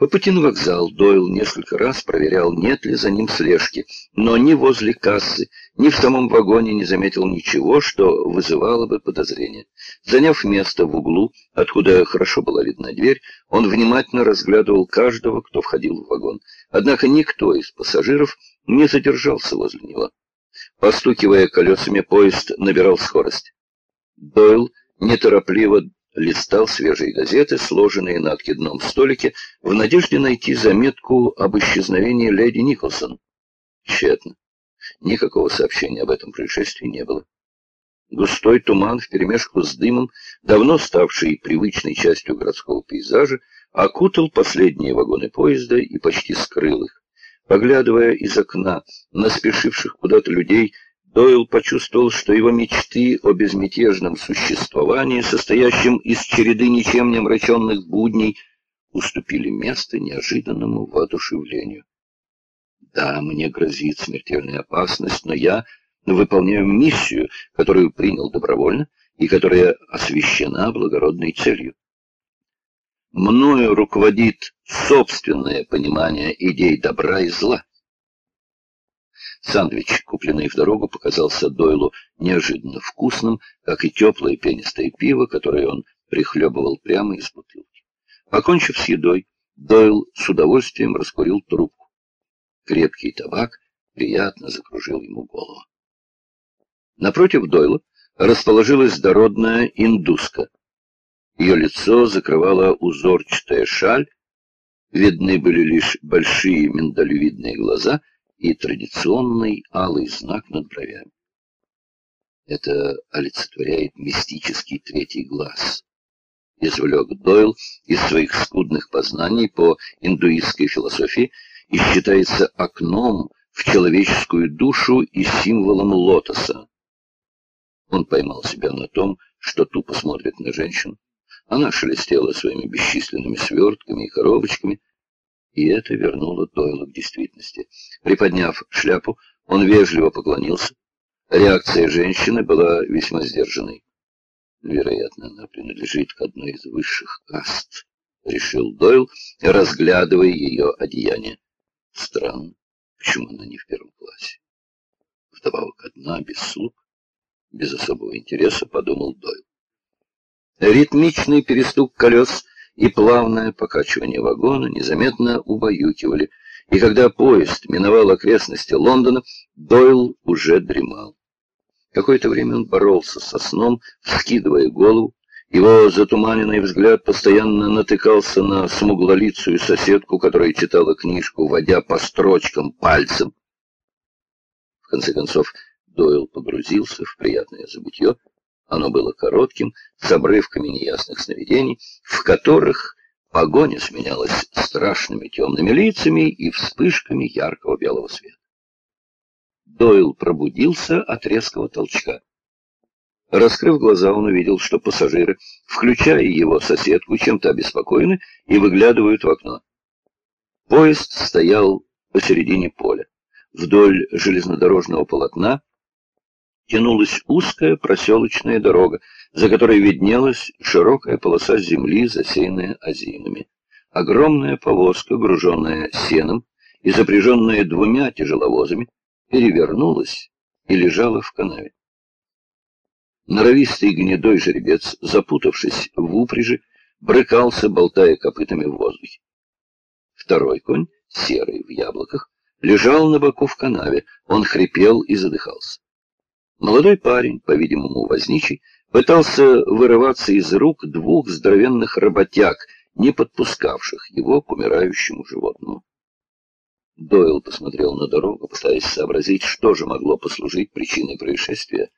По пути на вокзал Дойл несколько раз проверял, нет ли за ним слежки, но ни возле кассы, ни в самом вагоне не заметил ничего, что вызывало бы подозрение. Заняв место в углу, откуда хорошо была видна дверь, он внимательно разглядывал каждого, кто входил в вагон. Однако никто из пассажиров не задержался возле него. Постукивая колесами, поезд набирал скорость. Дойл неторопливо листал свежие газеты, сложенные на откидном столике, в надежде найти заметку об исчезновении леди Николсон. Тщетно. Никакого сообщения об этом происшествии не было. Густой туман вперемешку с дымом, давно ставший привычной частью городского пейзажа, окутал последние вагоны поезда и почти скрыл их. Поглядывая из окна на спешивших куда-то людей, Дойл почувствовал, что его мечты о безмятежном существовании, состоящем из череды ничем не омраченных будней, уступили место неожиданному воодушевлению. Да, мне грозит смертельная опасность, но я выполняю миссию, которую принял добровольно и которая освящена благородной целью. Мною руководит собственное понимание идей добра и зла. Сандвич, купленный в дорогу, показался Дойлу неожиданно вкусным, как и теплое пенистое пиво, которое он прихлебывал прямо из бутылки. Покончив с едой, Дойл с удовольствием раскурил трубку. Крепкий табак приятно закружил ему голову. Напротив Дойла расположилась дородная индуска. Ее лицо закрывала узорчатая шаль, видны были лишь большие миндалевидные глаза — и традиционный алый знак над бровями. Это олицетворяет мистический третий глаз. Извлек Дойл из своих скудных познаний по индуистской философии и считается окном в человеческую душу и символом лотоса. Он поймал себя на том, что тупо смотрит на женщину. Она шелестела своими бесчисленными свертками и коробочками, и это вернуло Дойла к действительности. Приподняв шляпу, он вежливо поклонился. Реакция женщины была весьма сдержанной. Вероятно, она принадлежит к одной из высших каст, — решил Дойл, разглядывая ее одеяние. Странно, почему она не в первом классе? Вдобавок одна, без слуг, без особого интереса, — подумал Дойл. Ритмичный перестук колес — и плавное покачивание вагона незаметно убаюкивали, и когда поезд миновал окрестности Лондона, Дойл уже дремал. Какое-то время он боролся со сном, вскидывая голову. Его затуманенный взгляд постоянно натыкался на смуглолицую соседку, которая читала книжку, водя по строчкам пальцем. В конце концов, Дойл погрузился в приятное забытье, оно было коротким, с обрывками неясных сновидений, в которых погоня сменялась страшными темными лицами и вспышками яркого белого света. Дойл пробудился от резкого толчка. Раскрыв глаза, он увидел, что пассажиры, включая его соседку, чем-то обеспокоены и выглядывают в окно. Поезд стоял посередине поля. Вдоль железнодорожного полотна тянулась узкая проселочная дорога, за которой виднелась широкая полоса земли, засеянная озинами. Огромная повозка, груженная сеном и запряженная двумя тяжеловозами, перевернулась и лежала в канаве. Норовистый гнедой жеребец, запутавшись в упряжи, брыкался, болтая копытами в воздухе. Второй конь, серый в яблоках, лежал на боку в канаве, он хрипел и задыхался. Молодой парень, по-видимому, возничий, пытался вырываться из рук двух здоровенных работяг, не подпускавших его к умирающему животному. Дойл посмотрел на дорогу, пытаясь сообразить, что же могло послужить причиной происшествия.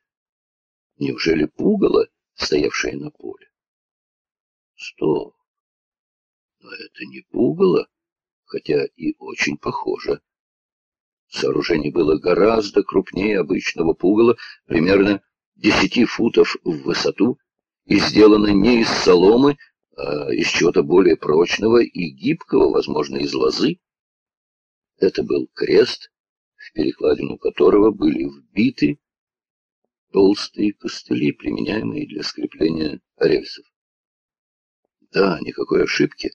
Неужели пугало, стоявшее на поле? Стоп! Но это не пугало, хотя и очень похоже. Сооружение было гораздо крупнее обычного пугала, примерно десяти футов в высоту, и сделано не из соломы, а из чего-то более прочного и гибкого, возможно, из лозы. Это был крест, в перекладину которого были вбиты толстые костыли, применяемые для скрепления рельсов. Да, никакой ошибки.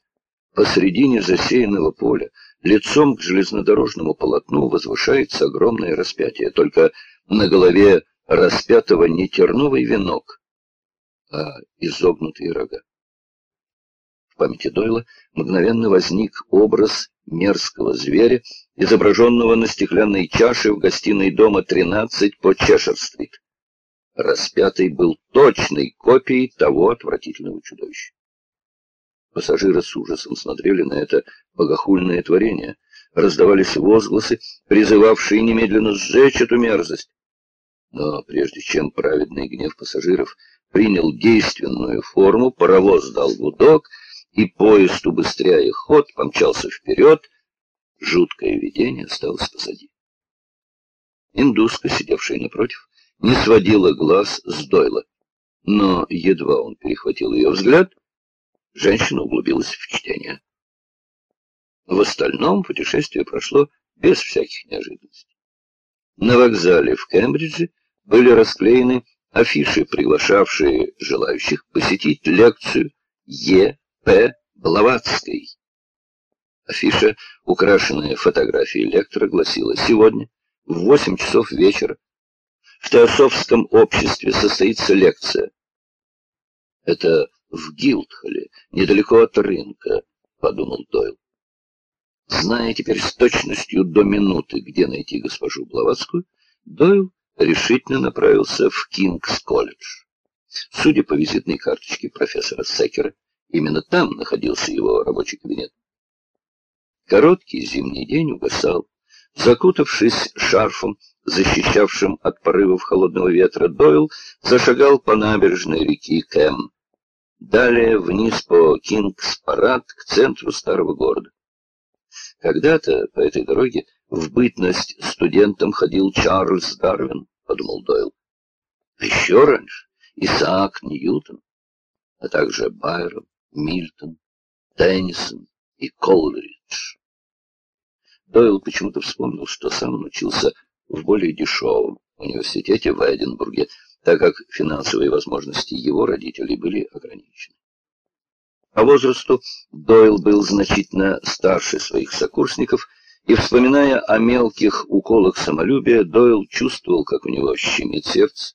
Посредине засеянного поля, лицом к железнодорожному полотну, возвышается огромное распятие, только на голове распятого не терновый венок, а изогнутые рога. В памяти Дойла мгновенно возник образ мерзкого зверя, изображенного на стеклянной чаше в гостиной дома 13 по Чешер-стрит. Распятый был точной копией того отвратительного чудовища. Пассажиры с ужасом смотрели на это богохульное творение. Раздавались возгласы, призывавшие немедленно сжечь эту мерзость. Но прежде чем праведный гнев пассажиров принял действенную форму, паровоз дал гудок, и поезд, убыстряя ход, помчался вперед. Жуткое видение осталось позади. Индуска, сидевшая напротив, не сводила глаз с Дойла. Но едва он перехватил ее взгляд, женщина углубилась в чтение. В остальном путешествие прошло без всяких неожиданностей. На вокзале в Кембридже были расклеены афиши, приглашавшие желающих посетить лекцию Е. П. Блаватской. Афиша, украшенная фотографией лектора, гласила «Сегодня в 8 часов вечера в Теософском обществе состоится лекция». Это в Гилдхолле, недалеко от рынка, — подумал Дойл. Зная теперь с точностью до минуты, где найти госпожу Блаватскую, Дойл решительно направился в Кингс-колледж. Судя по визитной карточке профессора Секера, именно там находился его рабочий кабинет. Короткий зимний день угасал. Закутавшись шарфом, защищавшим от порывов холодного ветра, Дойл зашагал по набережной реки Кэм. Далее вниз по Кингс-парад к центру старого города. Когда-то по этой дороге в бытность студентом ходил Чарльз Дарвин, подумал Дойл. А еще раньше Исаак Ньютон, а также Байрон, Мильтон, Теннисон и Колридж. Дойл почему-то вспомнил, что сам учился в более дешевом университете в Эдинбурге, так как финансовые возможности его родителей были ограничены. По возрасту Дойл был значительно старше своих сокурсников, и, вспоминая о мелких уколах самолюбия, Дойл чувствовал, как у него щемит сердце.